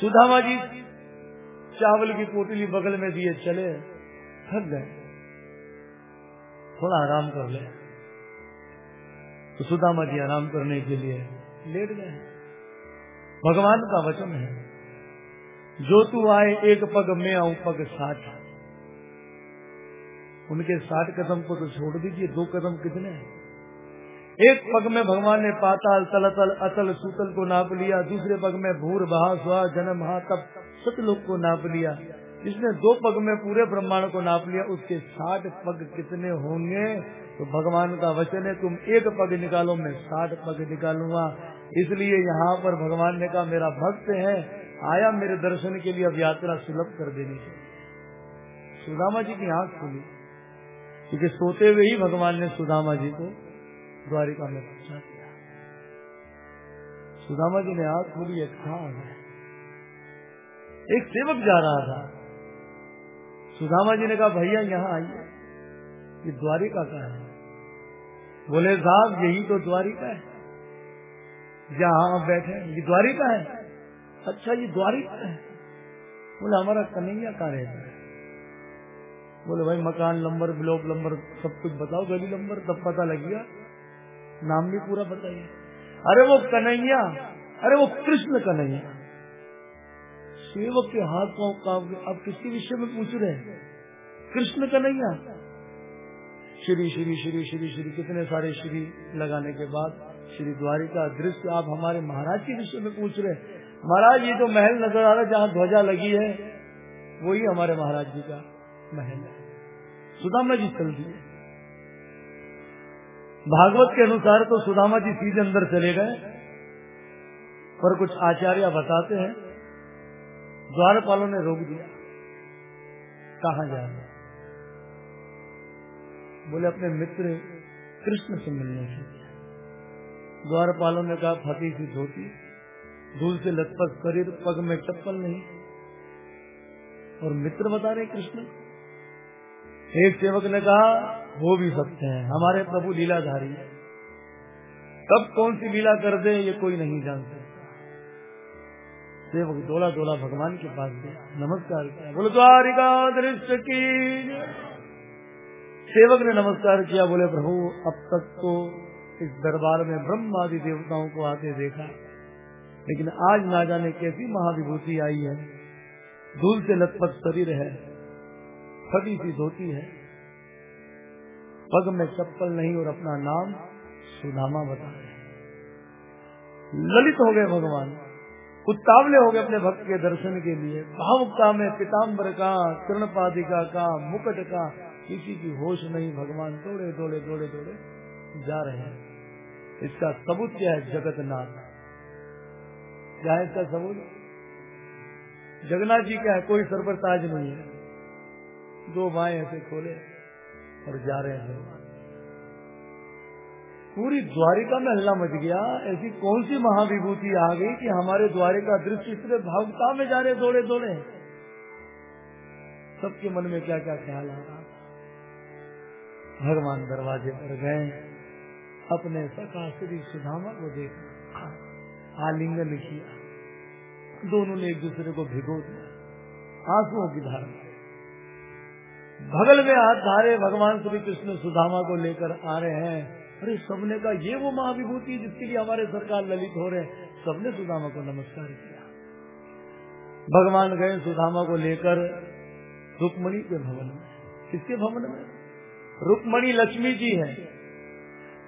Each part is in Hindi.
सुधामा जी, चावल की पोटली बगल में दिए चले, थक गए। थोड़ा आराम कर ले। तो सुदामा जी आराम करने के लिए लेट गए। भगवान का वचन है, जो तू आए, एक पग में आऊ, पग साठ उनके साठ कदम को तो छोड़ दीजिए, दो कदम कितने हैं? एक पग में भगवान ने पाताल, तलतल, अतल, सूतल को नाप लिया, दूसरे पग में भूर बहा स्वा जन्म, हा तब सतलोक को नाप लिया। जिसने दो पग में पूरे ब्रह्मांड को नाप लिया, उसके साठ पग कितने होंगे? तो भगवान का वचन है, तुम एक पग निकालो, मैं साठ पग निकालूँगा। इसलिए यहाँ पर भगवान ने कहा, मेरा भक्त है, आया मेरे दर्शन के लिए, अब यात्रा सुलभ कर देनी चाहिए सुदामा जी की आँख खुली, क्योंकि सोते हुए ही भगवान ने सुदामा जी को द्वारिका में पहुँचा दिया। सुदामा जी ने आँख खोली एक था एक सेवक जा रहा था। सुदामा जी ने कहा, भैया, यहाँ आइए। ये द्वारिका का है। बोले, साहब, यही तो द्वारिका है। जहाँ आप बैठे ये द्वारिका है? अच्छा ये द्वारिका है। बोले, हमारा कन्हैया का रहता है। बोले, भाई, मकान नंबर ब्लॉक नंबर सब कुछ बताओ, गली नंबर तब पता लग गया। नाम भी पूरा बताइए। अरे वो कन्हैया, अरे वो कृष्ण कन्हैया। सेवक के हाथ का अब किसके विषय में पूछ रहे हैं? कृष्ण कन्हैया। श्री श्री श्री श्री श्री, कितने सारे श्री लगाने के बाद श्री द्वारिका दृश्य आप हमारे महाराज के विषय में पूछ रहे हैं। महाराज, ये जो महल नज़र आ रहा है, जहाँ ध्वजा लगी है, वही हमारे महाराज जी का महल है। सुदामा जी चल दिए भागवत के अनुसार तो सुदामा जी सीधे अंदर चले गए, पर कुछ आचार्य बताते हैं द्वारपालों ने रोक दिया। कहा जाए बोले, अपने मित्र कृष्ण से मिलने के लिए। द्वारपालों ने कहा फती सी धोती, धूल से लथपथ शरीर पग में चप्पल नहीं। और मित्र बता रहे कृष्ण। एक सेवक ने कहा हो भी सकते हैं। हमारे प्रभु लीलाधारी कब कौन सी लीला कर दे, ये कोई नहीं जान सकता सेवक डोला दौड़ा भगवान के पास गया नमस्कार बोले, द्वारिका दृश्य की सेवक ने नमस्कार किया। बोले, प्रभु, अब तक तो इस दरबार में ब्रह्म आदि देवताओं को आते देखा। लेकिन आज ना जाने कैसी महाविभूति आई है। धूल से लथपथ शरीर है। फटी सी धोती है। पग में चप्पल नहीं और अपना नाम सुदामा बता रहे ललित हो गए भगवान। उत्तावले हो गए अपने भक्त के दर्शन के लिए। भावुकता में पिताम्बर का कृणपादिका का मुकट का किसी की होश नहीं। भगवान दौड़े दौड़े दौड़े दौड़े जा रहे हैं। इसका सबूत क्या है? जगतनाथ क्या है इसका सबूत? जगन्नाथ जी क्या है? कोई सर पर ताज नहीं है। दो बाएँ ऐसे खोले। और जा रहे हैं। पूरी द्वारिका में हल्ला मच गया। ऐसी कौन सी महाविभूति आ गई कि हमारे द्वारिका दृश्य इतने भावुकता में जा रहे दौड़े दौड़े सबके मन में क्या क्या ख्याल आ रहा? भगवान दरवाजे पर गए। अपने सका श्री सुधामा को देखा। आलिंगन किया। दोनों ने एक दूसरे को भिगो दिया। आंसुओं की धारण भगल में हाथ धारे भगवान श्री कृष्ण सुधामा को लेकर आ रहे हैं। अरे सबने का ये वो महाविभूति जिसके लिए हमारे सरकार ललित हो रहे सबने सुदामा को नमस्कार किया। भगवान गए सुदामा को लेकर रुक्मणी के भवन में। किसके भवन में? रुक्मणी लक्ष्मी जी है।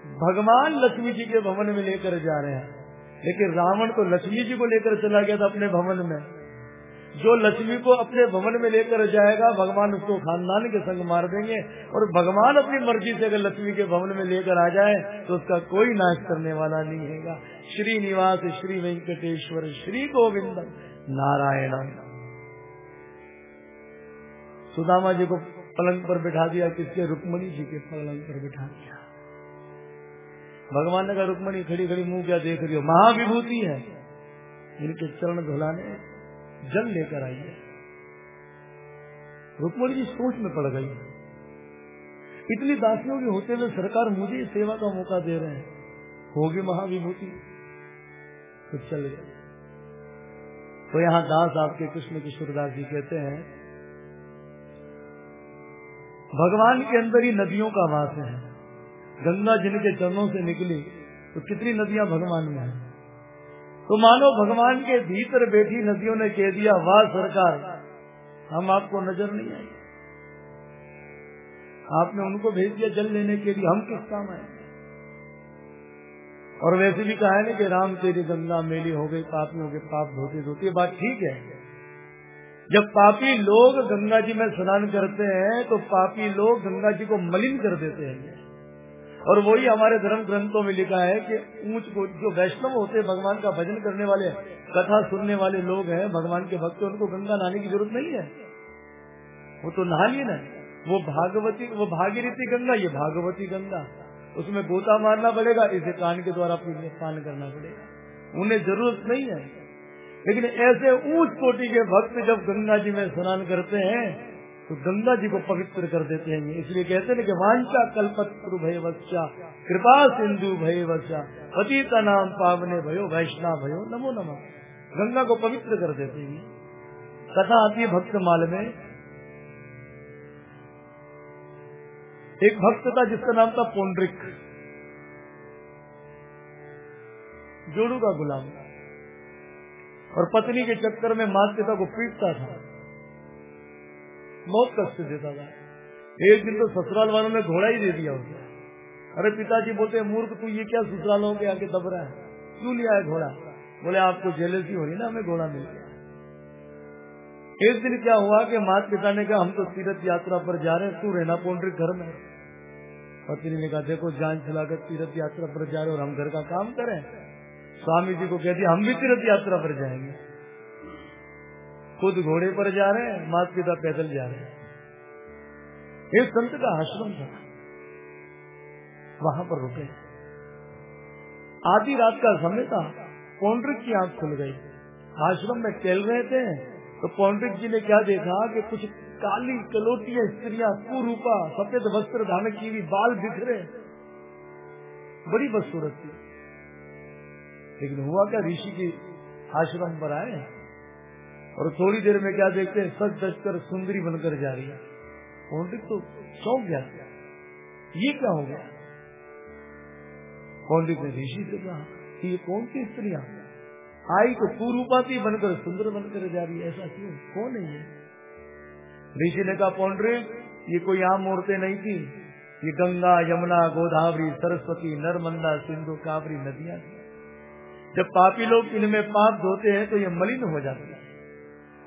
भगवान लक्ष्मी जी के भवन में लेकर जा रहे हैं। लेकिन रावण तो लक्ष्मी जी को लेकर चला गया था अपने भवन में। जो लक्ष्मी को अपने भवन में लेकर जाएगा, भगवान उसको खानदान के संग मार देंगे। और भगवान अपनी मर्ज़ी से अगर लक्ष्मी के भवन में लेकर आ जाए तो उसका कोई नाश करने वाला नहीं है श्री निवास श्री वेंकटेश्वर श्री गोविंद नारायण। सुदामा जी को पलंग पर बिठा दिया, किसके? रुक्मणी जी के पलंग पर बिठा दिया। भगवान ने कहा, रुक्मणी खड़ी खड़ी मुँह क्या देख रही हो? महाविभूति है। इनके चरण धुलाने जल लेकर आई है। रुक्मणी जी सोच में पड़ गई इतनी दासियों के होते हुए सरकार मुझे सेवा का मौका दे रहे हैं। होगी महाविभूति। तो चल गए। तो यहाँ दास आपके कृष्ण किशोरदास जी कहते हैं, भगवान के अंदर ही नदियों का वास है। गंगा जिनके चरणों से निकली तो कितनी नदियाँ भगवान में है? तो मानो भगवान के भीतर बैठी नदियों ने कह दिया, वाह सरकार, हम आपको नज़र नहीं आए आपने उनको भेज दिया जल लेने के लिए, हम किस काम आए और वैसे भी कहा है ना कि, राम तेरी गंगा मेली हो गई, पापी हो गए, पाप धोते धोते बात ठीक है। जब पापी लोग गंगा जी में स्नान करते हैं तो पापी लोग गंगा जी को मलिन कर देते हैं। और वही हमारे धर्म ग्रंथों में लिखा है कि ऊंच को जो वैष्णव होते हैं, भगवान का भजन करने वाले, कथा सुनने वाले लोग हैं, भगवान के भक्त उनको गंगा नहाने की ज़रूरत नहीं है। वो तो नहा लिए ना। वो भागवती, वो भागीरथी गंगा, ये भागवती गंगा। उसमें गोता मारना पड़ेगा, इसे कान के द्वारा पान करना पड़ेगा। उन्हें ज़रूरत नहीं है। लेकिन ऐसे ऊंच कोटि के भक्त जब गंगा जी में स्नान करते हैं तो गंगा जी को पवित्र कर देते हैं ये। इसलिए कहते हैं कि वांचा कल्पत्रु भय वत्सा कृपा सिंधु भय वत्सा पतिता नाम पावने भयो वैष्णव भयो नमो नमो। गंगा को पवित्र कर देते हैं कथा आती है भक्त माल में एक भक्त था जिसका नाम था पोन्ड्रिक जोड़ू का गुलाम। और पत्नी के चक्कर में माता पिता को पीटता था। बहुत कष्ट देता था। एक दिन तो ससुराल वालों ने घोड़ा ही दे दिया उसे। अरे पिताजी बोलते, मूर्ख, तू ये क्या ससुरालों के आके दब रहा है? क्यों लिया है घोड़ा? बोले, आपको जेलसी हो रही ना, हमें घोड़ा मिल गया। एक दिन क्या हुआ कि माता पिता ने कहा, हम तो तीर्थ यात्रा पर जा रहे हैं, तू रहना पोन्ड्री घर में। पत्नी ने कहा, देखो, जान चलाकर तीर्थ यात्रा पर जा रहे और हम घर का काम करें। स्वामी जी को कह दिया, हम भी तीर्थ यात्रा पर जाएँगे। खुद घोड़े पर जा रहे हैं माता पिता पैदल जा रहे हैं। एक संत का आश्रम था। वहाँ पर रुके। आधी रात का समय था। पौंड्रिक की आँख खुल गई। आश्रम में खेल रहे थे। तो पौंड्रिक जी ने क्या देखा कि कुछ काली कलोटिया स्त्रियाँ, कुरूपा, सफ़ेद वस्त्र धारण की हुई बाल बिखरे। बड़ी बदसूरत थी। लेकिन हुआ क्या, ऋषि के आश्रम पर आए। और थोड़ी देर में क्या देखते हैं सच दस कर सुंदरी बनकर जा रही है। पंडित तो चौंक गया ये क्या हो गया? पंडित ने ऋषि से कहा कि ये कौन सी स्त्रियाँ आई तो पूर्वपाती बनकर, सुंदर बनकर जा रही है। ऐसा क्यों? कौन है ये? ऋषि ने कहा, पौंड्रे, ये कोई आम मूर्तें नहीं थी। ये गंगा, यमुना, गोदावरी, सरस्वती, नर्मदा, सिंधु, कावरी नदियाँ जब पापी लोग इनमें पाप धोते हैं तो ये मलिन हो जाते है।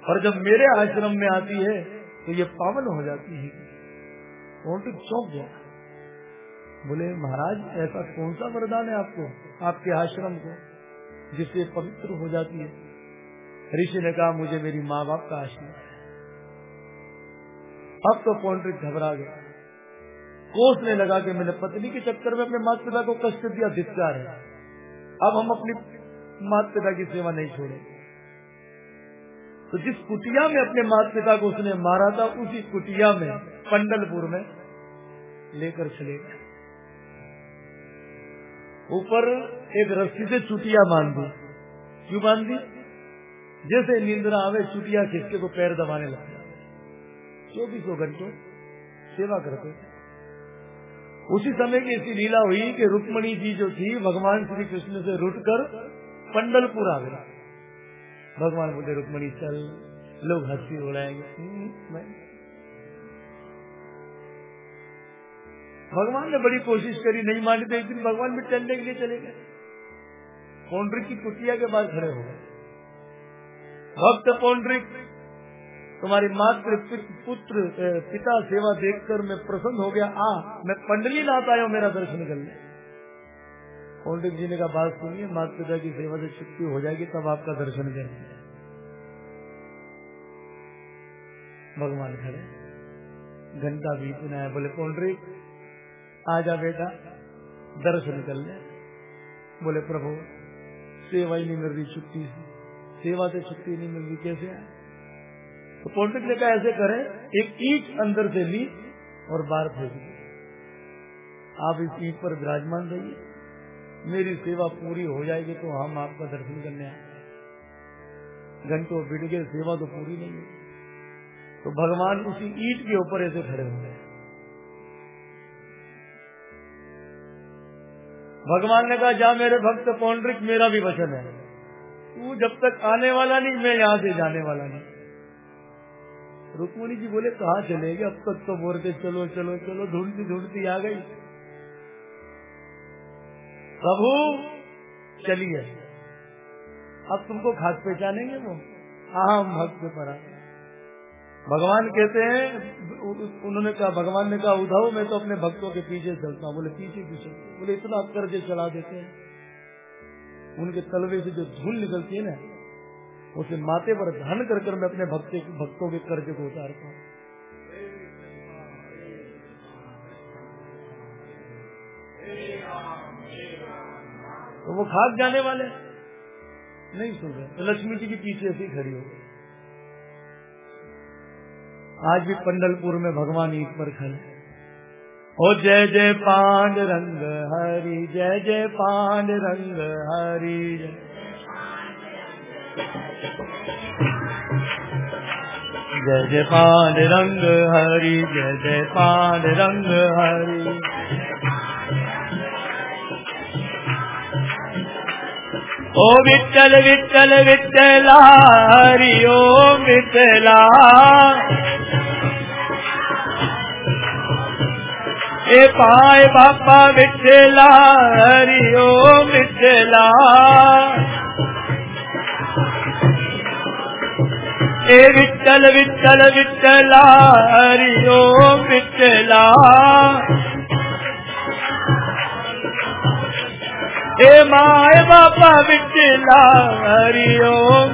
और जब मेरे आश्रम में आती है तो ये पावन हो जाती है। पौंड्र चौंक गया। बोले, महाराज, ऐसा कौन सा वरदान है आपको, आपके आश्रम को, जिससे पवित्र हो जाती है? ऋषि ने कहा, मुझे मेरी माँ बाप का आश्रम है। अब तो पौंड्रिक घबरा गया कोसने लगा कि मैंने पत्नी के चक्कर में अपने माता पिता को कष्ट दिया, धिक्कार है। अब हम अपनी माता पिता की सेवा नहीं छोड़े तो जिस कुटिया में अपने माता पिता को उसने मारा था, उसी कुटिया में, पंडलपुर में, लेकर चले गए। ऊपर एक रस्सी से चुटिया बाँध। दी क्यों बाँध? दी जैसे नींदरा आवे, चुटिया खिसके को पैर दबाने लगा चौबीसों घंटों सेवा करते उसी समय की ऐसी लीला हुई कि रुक्मणी जी जो थी, भगवान श्री कृष्ण से रुट कर पंडलपुर आ गया भगवान बोले रुक्मणी चल। लोग हँसी उड़ाएँगे। हम्म, भगवान ने बड़ी कोशिश करी नहीं मानी तो एक दिन भगवान भी चलने के लिए चले गए। पौंड्रिक की कुटिया के बाद खड़े हो गए। भक्त पौंड्रिक तुम्हारी मात्र पुत्र पिता सेवा देखकर मैं प्रसन्न हो गया। आ मैं पंडली नाथ आया मेरा दर्शन कर ले पंडित जी ने कहा बात सुनिए माता पिता की सेवा से छुट्टी हो जाएगी, तब आपका दर्शन करेंगे। भगवान खड़े। घंटा बीतना है बोले पौंड्री आ जा बेटा, दर्शन कर ले। बोले, प्रभु, सेवा ही नहीं मिल रही छुट्टी से। सेवा से छुट्टी नहीं मिल रही, कैसे? आए तो पौंडिक ने कहा, ऐसे करें, एक ईट अंदर से ली और बाहर फेंक दी। आप इस ईट पर विराजमान रहिए। मेरी सेवा पूरी हो जाएगी तो हम आपका दर्शन करने आए घंटों बिट गए, सेवा तो पूरी नहीं हुई। तो भगवान उसी ईट के ऊपर ऐसे खड़े हो गए। भगवान ने कहा, जा मेरे भक्त, पौंड्रिक मेरा भी वचन है। तू जब तक आने वाला नहीं, मैं यहाँ से जाने वाला नहीं। रुक्मणी जी बोले, कहा चलेगी? अब तक तो बोलते चलो चलो चलो ढूंढती ढूंढती आ गई। प्रभु, चलिए। अब तुमको खास पहचानेंगे वो? आम भक्त पर भगवान कहते हैं उन्होंने कहा, भगवान ने कहा उधाओ मैं तो अपने भक्तों के पीछे चलता हूँ। बोले, पीछे पीछे। बोले, इतना कर्ज चला देते हैं। उनके तलवे से जो धूल निकलती है ना, उसे माथे पर धन कर कर मैं अपने भक्त, भक्तों के कर्ज को उतारता हूँ। तो वो खाक जाने वाले। नहीं सुन रहे। तो लक्ष्मी जी के पीछे ऐसी खड़ी हो गई। आज भी पंडलपुर में भगवान ईद पर खड़े ओ जय जय पांड रंग हरि, जय जय पांड रंग हरि। जय जय पांड रंग हरि, जय जय पांड रंग हरि। ओ विठल विठल विठला हरि ओम विठला ए पाए बापा विठला हरि ओम विठला ए विठल विठल विठला हरि ओम विठला ए माए बापा विठला हरि ओम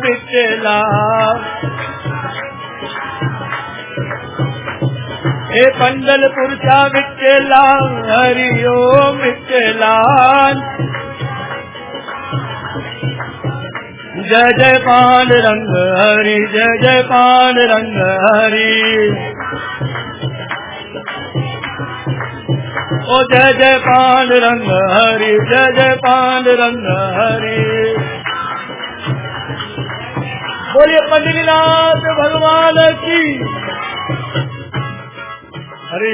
हे पंडलपुर चा विठला हरि ओम विठला जय जय पान रंग हरि, जय जय पान रंग हरि। ओ जय जय पान रंग हरि, जय जय पान रंग हरि। बोलिए पंडितनाथ भगवान की। हरे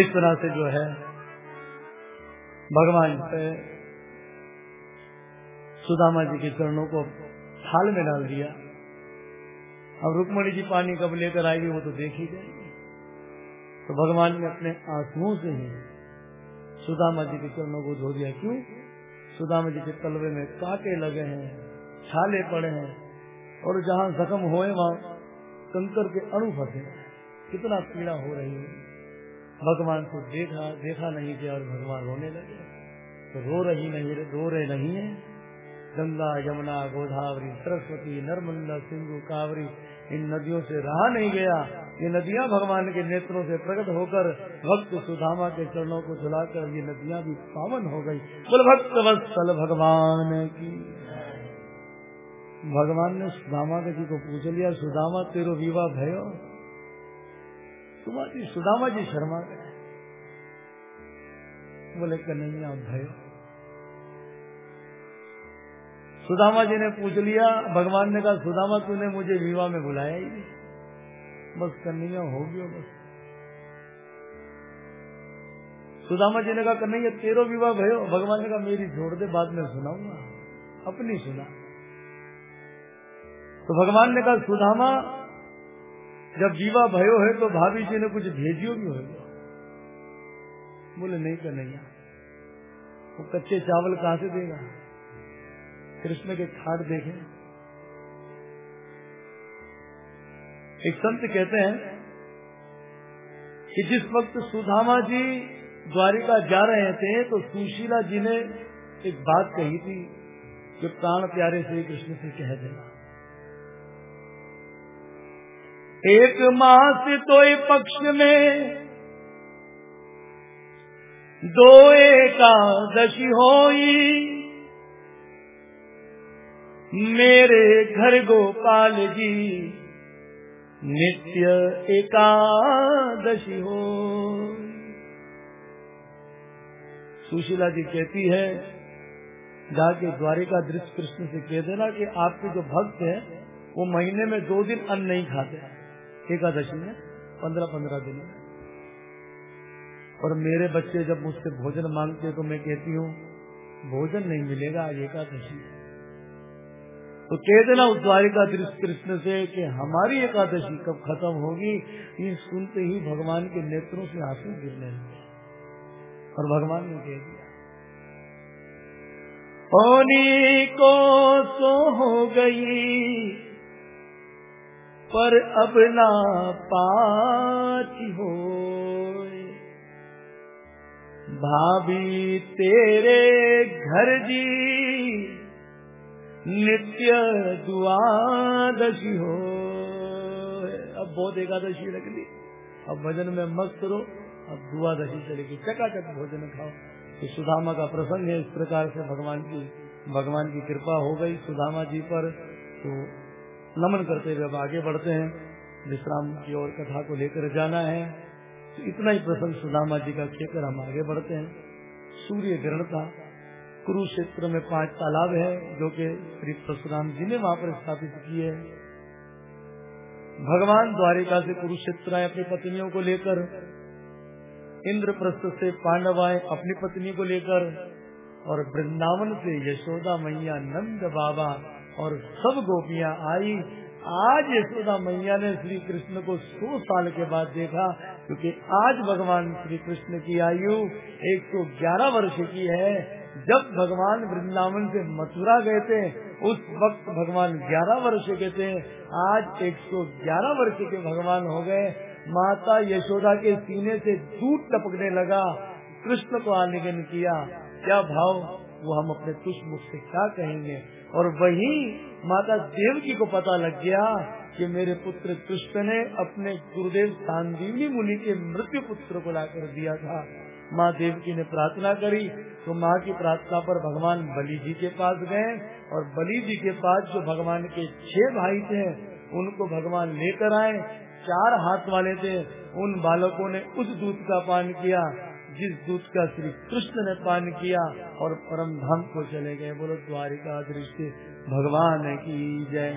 इस तरह से जो है, भगवान पे सुदामा जी के चरणों को थाल में डाल दिया। अब रुक्मणी जी पानी कब लेकर आएगी वो तो देख ही जाएगी तो भगवान ने अपने आंसुओं से ही सुदामा जी के चरणों को धो दिया। क्यों? सुदामा जी के तलवे में कांटे लगे हैं, छाले पड़े हैं, और जहाँ जख्म हुए, वहाँ कंकर के अणु फंसे कितना पीड़ा हो रही है। भगवान को देखा देखा नहीं गया और भगवान रोने लगे। तो रो रही नहीं, रो रहे नहीं है। गंगा, यमुना, गोदावरी, सरस्वती, नर्मदा, सिंधु, कावरी, इन नदियों से रहा नहीं गया। ये नदियाँ भगवान के नेत्रों से प्रकट होकर भक्त सुधामा के चरणों को झुलाकर ये नदियाँ भी पावन हो गई। बोल, भक्त वत्सल भगवान की भगवान ने सुदामा के जी को पूछ लिया सुदामा तेरो विवाह भयो? तुम्हारी सुदामा जी शर्मा गए। बोले, कन्हैया, भयो। सुदामा जी ने पूछ लिया, भगवान ने कहा सुदामा तूने मुझे विवाह में बुलाया ही नहीं। बस कन्हैया हो गया बस। सुदामा जी ने कहा, कन्हैया, तेरो विवाह भयो, भगवान ने कहा, मेरी छोड़ दे, बाद में सुनाऊँगा। अपनी सुना। तो भगवान ने कहा, सुदामा, जब जीवा भयो है तो भाभी जी ने कुछ भेजियो भी होगा। बोले, नहीं कन्हैया, वो कच्चे चावल कहा से देगा? कृष्ण के खाट देखे। एक संत कहते हैं कि जिस वक्त सुधामा जी द्वारिका जा रहे थे तो सुशीला जी ने एक बात कही थी, जो प्राण प्यारे श्री कृष्ण से कह देना। एक मास तो पक्ष में दो एकादशी होई, मेरे घर गोपाल जी नित्य एकादशी हो। सुशीला जी कहती है, जाके द्वारिका दृश्य कृष्ण से कह देना कि आपके जो भक्त हैं, वो महीने में दो दिन अन्न नहीं खाते। एकादशी में पंद्रह पंद्रह दिन में। और मेरे बच्चे जब मुझसे भोजन मांगते तो मैं कहती हूँ, भोजन नहीं मिलेगा, आज एकादशी तो कह देना कृष्ण से कि हमारी एकादशी कब खत्म होगी, ये सुनते ही भगवान के नेत्रों से आँसू गिरने लगे और भगवान ने कह दिया होनी को सो हो गई, पर अब ना पाती हो भाभी तेरे घर जी नित्य द्वादशी हो। अब बहुत एकादशी रख ली अब भजन में मस्त रहो, अब द्वादशी चलेगी चकाचक भोजन खाओ। तो सुदामा का प्रसंग है, इस प्रकार से भगवान की भगवान की कृपा हो गई सुदामा जी पर। तो नमन करते हुए अब आगे बढ़ते हैं। विश्राम की ओर कथा को लेकर जाना है। तो इतना ही प्रसंग सुदामा जी का कहकर हम आगे बढ़ते हैं। सूर्य ग्रहण था कुरुक्षेत्र में पाँच तालाब है, जो कि श्री परशुराम जी ने वहाँ पर स्थापित किए भगवान द्वारिका से कुरुक्षेत्र आए अपनी पत्नियों को लेकर, इंद्रप्रस्थ से पांडव आए अपनी पत्नी को लेकर, और वृंदावन से यशोदा मैया, नंद बाबा और सब गोपियाँ आई। आज यशोदा मैया ने श्री कृष्ण को सौ साल के बाद देखा, क्योंकि आज भगवान श्री कृष्ण की आयु 111 वर्ष की है। जब भगवान वृंदावन से मथुरा गए थे, उस वक्त भगवान 11 वर्ष के थे। आज 111 वर्ष के भगवान हो गए। माता यशोदा के सीने से दूध टपकने लगा। कृष्ण को आलिंगन किया। क्या भाव? वो हम अपने तुष मुख से क्या कहेंगे? और वही माता देवकी को पता लग गया कि मेरे पुत्र कृष्ण ने अपने गुरुदेव सांदीवनी मुनि के मृत्यु पुत्र को लाकर दिया था। माँ देवकी ने प्रार्थना करी तो माँ की प्रार्थना पर भगवान बलि जी के पास गए और बलि जी के पास जो भगवान के छह भाई थे, उनको भगवान लेकर आए। चार हाथ वाले थे, उन बालकों ने उस दूध का पान किया, जिस दूध का श्री कृष्ण ने पान किया और परम धाम को चले गए। बोलो, द्वारिका दृष्टि, भगवान की जय।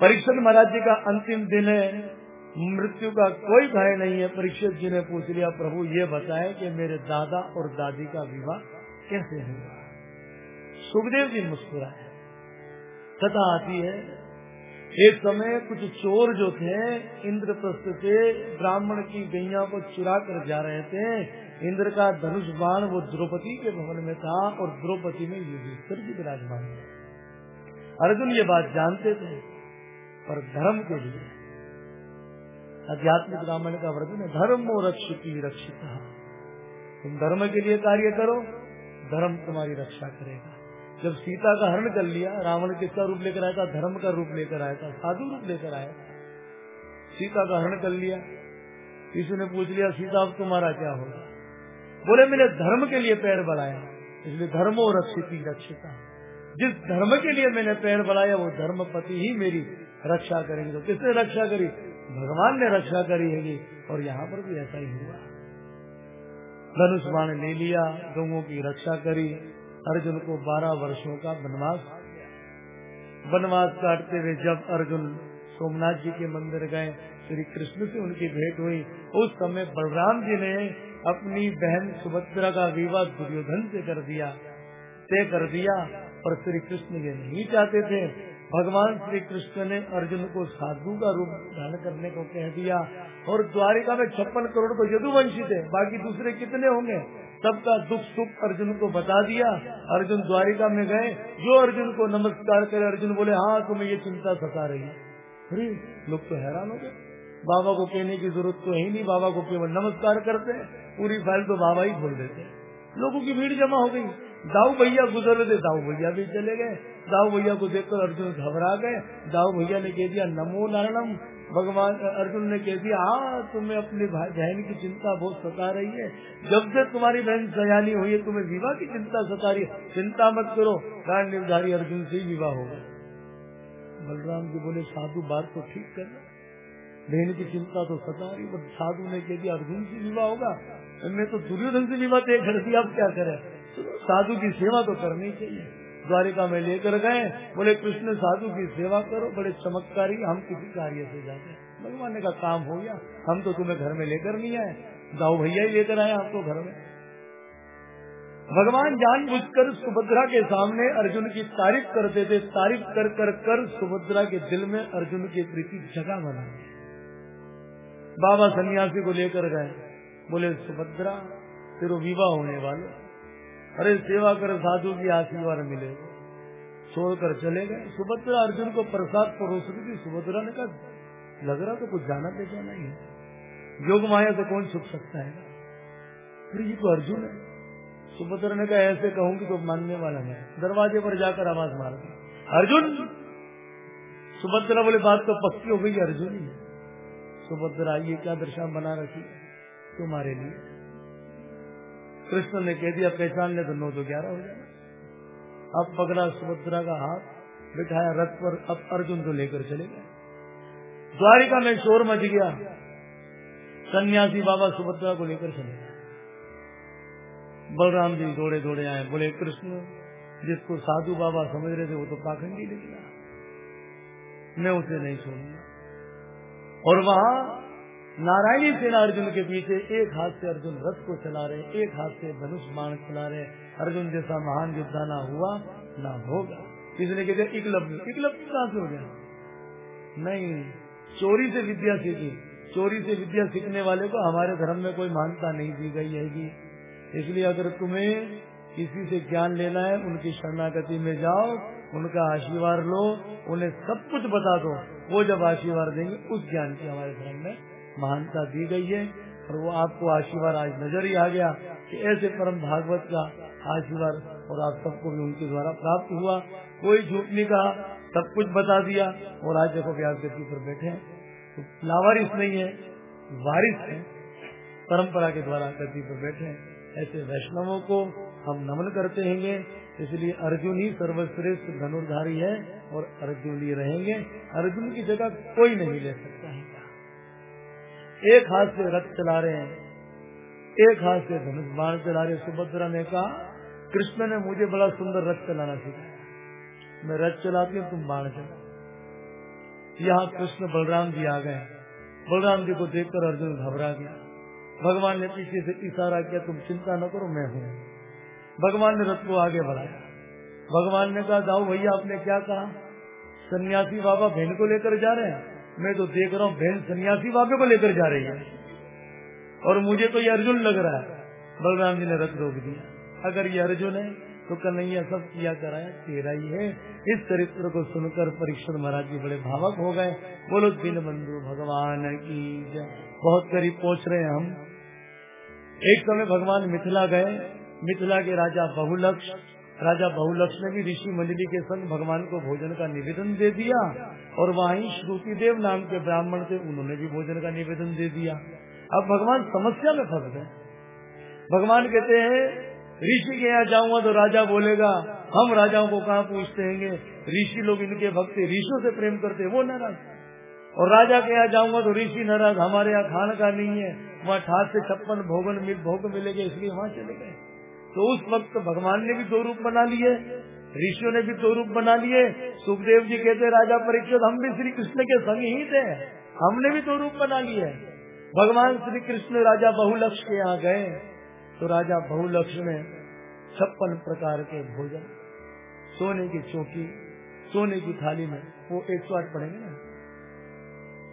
परीक्षण महाराज जी का अंतिम दिन है। मृत्यु का कोई भय नहीं है। परीक्षित जी ने पूछ लिया, प्रभु, ये बताए कि मेरे दादा और दादी का विवाह कैसे हुआ? सुखदेव जी मुस्कुराए। कथा आती है, एक समय कुछ चोर जो थे, इंद्रप्रस्थ से ब्राह्मण की गैया को चुरा कर जा रहे थे। इंद्र का धनुष बाण वो द्रौपदी के भवन में था और द्रौपदी में युधिष्ठिर जी विराजमान अर्जुन ये बात जानते थे, पर धर्म के लिए आध्यात्मिक रामायण का वर्णन है धर्मो रक्षित रक्षित। तुम धर्म के लिए कार्य करो, धर्म तुम्हारी रक्षा करेगा। जब सीता का हरण कर लिया, रावण किसका रूप लेकर आया था? धर्म का रूप लेकर आया था, साधु रूप लेकर आया सीता का हरण कर लिया, किसी ने पूछ लिया, सीता, अब तुम्हारा क्या होगा? बोले, मैंने धर्म के लिए पैर बढ़ाया, इसलिए धर्मो रक्षित रक्षिता। जिस धर्म के लिए मैंने पैर बढ़ाया, वो धर्मपति ही मेरी रक्षा करेंगे। तो किसने रक्षा करी? भगवान ने रक्षा करी है और यहाँ पर भी ऐसा ही हुआ। धनुष बाण ले लिया गऊ की रक्षा करी, अर्जुन को बारह वर्षों का वनवास। वनवास काटते हुए जब अर्जुन सोमनाथ जी के मंदिर गए, श्री कृष्ण से उनकी भेंट हुई। उस समय बलराम जी ने अपनी बहन सुभद्रा का विवाह दुर्योधन से कर दिया तय कर दिया, और श्री कृष्ण ये नहीं चाहते थे। भगवान श्री कृष्ण ने अर्जुन को साधु का रूप धारण करने को कह दिया और द्वारिका में छप्पन करोड़ तो यदुवंशी थे, बाकी दूसरे कितने होंगे? सबका दुख सुख अर्जुन को बता दिया। अर्जुन द्वारिका में गए, जो अर्जुन को नमस्कार करे, अर्जुन बोले हाँ तुम्हें ये चिंता सता रही अरे, लोग तो हैरान हो गए। बाबा को कहने की ज़रूरत तो ही नहीं, बाबा को केवल नमस्कार करते पूरी फ़ाइल तो बाबा ही खोल देते लोगों की भीड़ जमा हो गई। दाऊ भैया गुजर रहे थे, दाऊ भैया भी चले गए। दाऊ भैया को देखकर अर्जुन घबरा गए। दाऊ भैया ने कह दिया, नमो नारायणम, भगवान अर्जुन ने कह दिया हाँ तुम्हें अपनी बहन की चिंता बहुत सता रही है। जब से तुम्हारी बहन सयानी हुई है, तुम्हें विवाह की चिंता सता रही है। चिंता मत करो कारण निर्धारी अर्जुन से ही विवाह होगा। बलराम जी बोले, साधु बात तो ठीक करना बहन की चिंता तो सता रही साधु ने कह दिया, अर्जुन से विवाह होगा। मैं तो दुर्योधन से विवाह तय कर दिया, अब क्या करे? साधु की सेवा तो करनी चाहिए। द्वारिका में लेकर गए, बोले, कृष्ण साधु की सेवा करो, बड़े चमत्कारी, हम किसी कार्य से जाते हैं। भगवान का काम हो गया, हम तो तुम्हें घर में लेकर नहीं आए दाऊ भैया ही लेकर आए आपको घर में। भगवान जानबूझकर सुभद्रा के सामने अर्जुन की तारीफ़ करते थे, तारीफ़ कर कर कर सुभद्रा के दिल में अर्जुन की प्रीति जगह बना। बाबा सन्यासी को लेकर गए, बोले, सुभद्रा, तेरे विवाह होने वाले अरे सेवा कर, साधु की आशीर्वाद मिले। छोड़कर चले गए। सुभद्रा अर्जुन को प्रसाद परोस रही थी सुभद्रा ने कहा, लग रहा तो कुछ जाना पहचाना ही है। योग माया से कौन छुप सकता है? फिर ये तो अर्जुन है। सुभद्रा ने कहा, ऐसे कहूँगी तो मानने वाला है। दरवाजे पर जाकर आवाज़ मार दी। अर्जुन! सुभद्रा बोले, बात तो पक्की हो गई, अर्जुन ही सुभद्रा ये क्या दर्शा बना रखी तुम्हारे लिए। कृष्ण ने कह दिया, पहचान ले तो नौ तो ग्यारह हो जाए अब पकड़ा सुभद्रा का हाथ बिठाया रथ पर, अब अर्जुन को लेकर चले गए। द्वारिका में शोर मच गया। सन्यासी बाबा सुभद्रा को लेकर चले गए। बलराम जी दौड़े दौड़े आए, बोले, कृष्ण, जिसको साधु बाबा समझ रहे थे, वो तो पाखंडी निकला मैं उसे नहीं छोड़ूँगा। और वहाँ नारायणी सेना अर्जुन के पीछे एक हाथ से अर्जुन रथ को चला रहे, एक हाथ से धनुष बाण चला रहे। अर्जुन जैसा महान योद्धा ना हुआ ना होगा। इसने कहते इकलव्य इकलव्य कहाँ से हो गया। नहीं, चोरी से विद्या सीखी। चोरी से विद्या सीखने वाले को हमारे धर्म में कोई मान्यता नहीं दी गई है इसलिए अगर तुम्हें किसी से ज्ञान लेना है, उनकी शरणागति में जाओ, उनका आशीर्वाद लो, उन्हें सब कुछ बता दो। वो जब आशीर्वाद देंगे, उस ज्ञान की हमारे धर्म में महानता दी गई है और वो आपको आशीर्वाद आज नज़र ही आ गया कि ऐसे परम भागवत का आशीर्वाद और आप सबको भी उनके द्वारा प्राप्त हुआ। कोई झूठ नहीं कहा, सब कुछ बता दिया और आज देखो व्यास गति पर बैठे तो लावारिस नहीं है, वारिस है। परंपरा के द्वारा गति पर बैठे ऐसे वैष्णवों को हम नमन करते हैं इसलिए अर्जुन ही सर्वश्रेष्ठ धनुर्धारी है और अर्जुन ही रहेंगे। अर्जुन की जगह कोई नहीं ले सकता है। एक हाथ से रथ चला रहे हैं, एक हाथ से धनुष बाण चला रहे सुभद्रा ने कहा, कृष्ण ने मुझे बड़ा सुंदर रथ चलाना सिखाया मैं रथ चलाती हूँ, तुम बाण चला यहाँ कृष्ण बलराम जी आ गए। बलराम जी को देखकर अर्जुन घबरा गया। भगवान ने पीछे से इशारा किया, तुम चिंता न करो, मैं हूँ। भगवान ने रथ को आगे बढ़ाया। भगवान ने कहा, जाओ भैया, आपने क्या कहा? सन्यासी बाबा बहन को लेकर जा रहे हैं। मैं तो देख रहा हूँ, बहन सन्यासी बाबे को लेकर जा रही है। और मुझे तो ये अर्जुन लग रहा है। बलराम जी ने रथ रोक दिया। अगर ये अर्जुन है तो कन्हैया सब किया कराया, तेरा ही है। इस चरित्र को सुनकर परीक्षण महाराज जी बड़े भावक हो गए। बोलो दिन बंधु भगवान की बहुत करीब पहुँच रहे हैं हम। एक समय भगवान मिथिला गए। मिथिला के राजा बहुलक्ष राजा बहुलक्ष ने भी ऋषि मंडली के संग भगवान को भोजन का निवेदन दे दिया और वहीं श्रुति देव नाम के ब्राह्मण थे, उन्होंने भी भोजन का निवेदन दे दिया। अब भगवान समस्या में फंस गए। भगवान कहते हैं, ऋषि के यहाँ जाऊँगा तो राजा बोलेगा, हम राजाओं को कहाँ पूछते हैं ऋषि लोग इनके भक्त ऋषियों से प्रेम करते, वो नाराज़ और राजा के यहाँ जाऊँगा तो ऋषि नाराज़, हमारे यहाँ खान का नहीं है, वहाँ ठाट से छप्पन भोगन मिल भोग मिलेगा, इसलिए वहाँ चले गए। तो उस वक्त भगवान ने भी दो रूप बना लिए, ऋषियों ने भी दो रूप बना लिए। सुखदेव जी कहते, राजा परीक्षित, हम भी श्री कृष्ण के संग ही थे। हमने भी दो रूप बना लिए। भगवान श्री कृष्ण राजा बहुलक्ष के यहाँ गए तो राजा बहुलक्ष में छप्पन प्रकार के भोजन, सोने की चौकी, सोने की थाली में, वो एक सौ आठ पढ़ेंगे ना?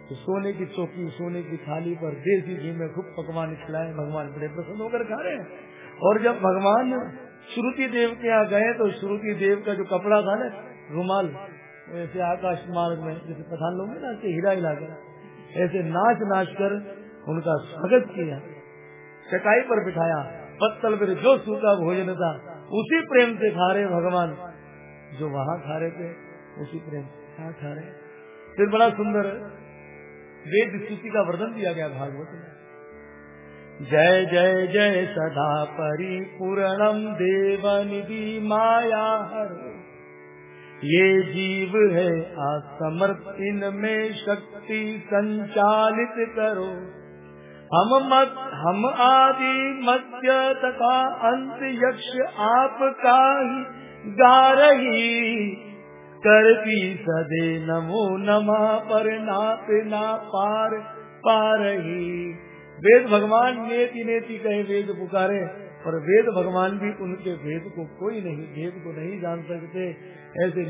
तो सोने की चौकी, सोने की थाली पर देसी घी में खूब पकवान खिलाए, भगवान बड़े प्रसन्न होकर खा रहे हैं। और जब भगवान श्रुति देव के यहाँ गए तो श्रुति देव का जो कपड़ा था ना, रुमाल, ऐसे आकाश मार्ग में, जैसे प्रधान लोग ना, ऐसे हिला हिला कर, ऐसे नाच नाच कर उनका स्वागत किया। चटाई पर बिठाया, पत्तल पर जो सूखा भोजन था, उसी प्रेम से खा रहे भगवान। जो वहाँ खा रहे थे, उसी प्रेम से खा रहे। फिर बड़ा सुंदर वेद स्तुति का वर्णन दिया गया भागवत में। जय जय जय सदा परिपूर्णम देवनिधि माया हर। ये जीव है असमर्थ, इनमें शक्ति संचालित करो। हम मत, हम आदि मध्य तथा अंत यक्ष आपका ही गा रही। करती सदे नमो नमा पर नाप ना पार पा रही। वेद भगवान नेति नेति कहे वेद पुकारे और वेद भगवान भी उनके वेद को कोई नहीं, वेद को नहीं जान सकते, ऐसे